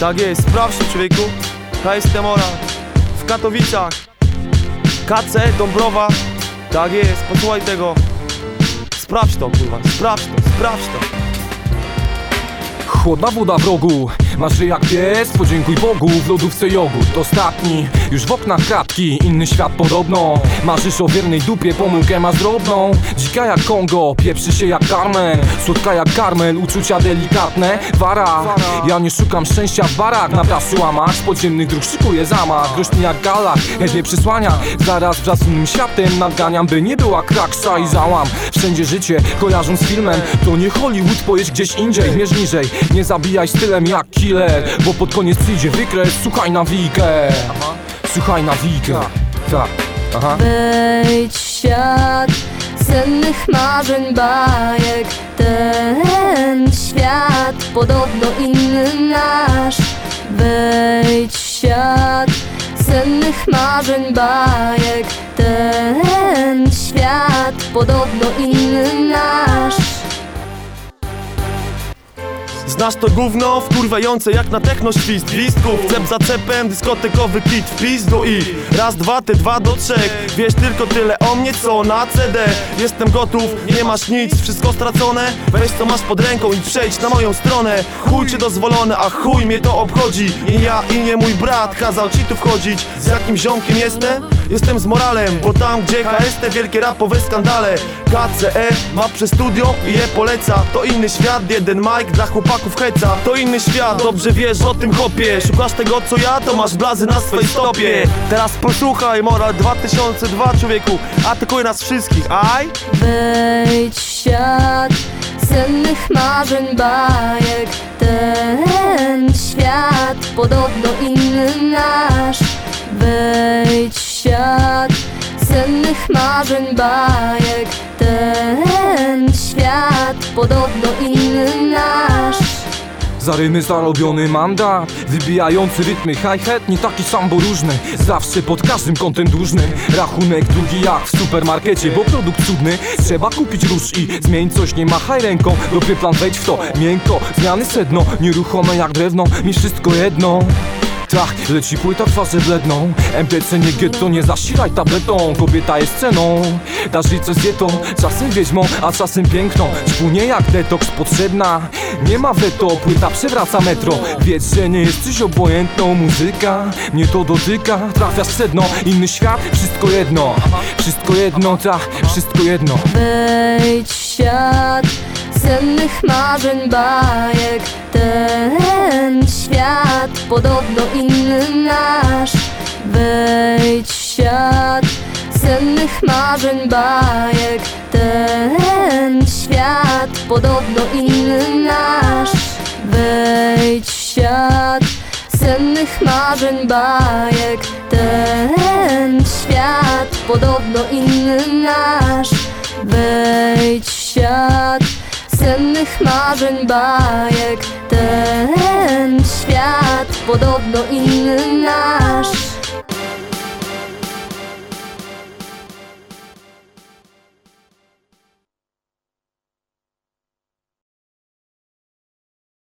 Tak jest, sprawdź to człowieku. KS Temora W Katowicach. KC Dąbrowa. Tak jest, posłuchaj tego. Sprawdź to kurwa, sprawdź to, sprawdź to. Chłodna woda w rogu. Masz jak pies, podziękuj Bogu W lodówce jogurt ostatni Już w oknach kratki, inny świat podobno. Marzysz o wiernej dupie, pomyłkę masz drobną Dzika jak Kongo, pieprzy się jak Carmen. Słodka jak Carmel, uczucia delikatne Wara, ja nie szukam szczęścia w barach Na plaży łamacz, podziemnych dróg szykuję zamach. Groźny jak gala, chęć mnie przysłania. Zaraz wraz z innym światem nadganiam By nie była kraksa i załam. Wszędzie życie, kojarzą z filmem To nie Hollywood, pojedź gdzieś indziej Mierz niżej, nie zabijaj stylem jak killer Bo pod koniec przyjdzie wykres, słuchaj na wikę Słuchaj na wikę Tak, aha. Wejdź w świat sennych marzeń, bajek. Ten świat podobno inny nasz. Wejdź w świat sennych marzeń, bajek. Ten świat podobno inny nasz Znasz to gówno, wkurwające jak na techno świst Gwizdków, cep za cepem, dyskotekowy kit w pizdu i Raz, dwa, ty dwa do trzech. Wiesz tylko tyle o mnie co na CD Jestem gotów, nie masz nic, wszystko stracone. Weź co masz pod ręką i przejdź na moją stronę. Chuj cię dozwolone, a chuj mnie to obchodzi. Nie ja i nie mój brat kazał ci tu wchodzić. Z jakim ziomkiem jestem? Jestem z moralem, bo tam gdzie HST wielkie rapowe skandale. KCE ma przez studio i je poleca. To inny świat, jeden mic dla chłopaków heca. To inny świat, dobrze wiesz o tym hopie Szukasz tego co ja, to masz blazy na swej stopie. Teraz posłuchaj Moral 2002 człowieku. Atakuje nas wszystkich, aj? Wejdź w świat sennych marzeń, bajek. Ten świat podobno inny sennych marzeń, bajek Ten świat podobno inny nasz. Za rymy zarobiony mandat Wybijający rytmy hi-hat Nie taki sam, bo różny. Zawsze pod każdym kątem dłużnym Rachunek długi jak w supermarkecie Bo produkt cudny. Trzeba kupić róż i zmień coś Nie machaj ręką. Dobry plan wejdź w to Miękko, zmiany sedno. Nieruchome jak drewno Mi wszystko jedno tak, leci płyta twarzy bledną. MPC nie getto, nie zasilaj tabletą. Kobieta jest ceną. Darzyca z dietą, czasem wiedźmą, a czasem piękną. Szpłynie jak detoks potrzebna. Nie ma weto, płyta przewraca metro. Wiedz, że nie jesteś obojętną. Muzyka, mnie to dotyka. Trafiasz sedno, inny świat, wszystko jedno. Wszystko jedno, tak, wszystko jedno. Wejdź w świat sennych marzeń, bajek. Ten świat podobno inny nasz. Wejdź w świat sennych marzeń, bajek. Ten świat podobno inny nasz. Wejdź w świat sennych marzeń, bajek. Ten świat podobno inny nasz. Wejdź w świat sennych marzeń, bajek. Ten podobno inny nasz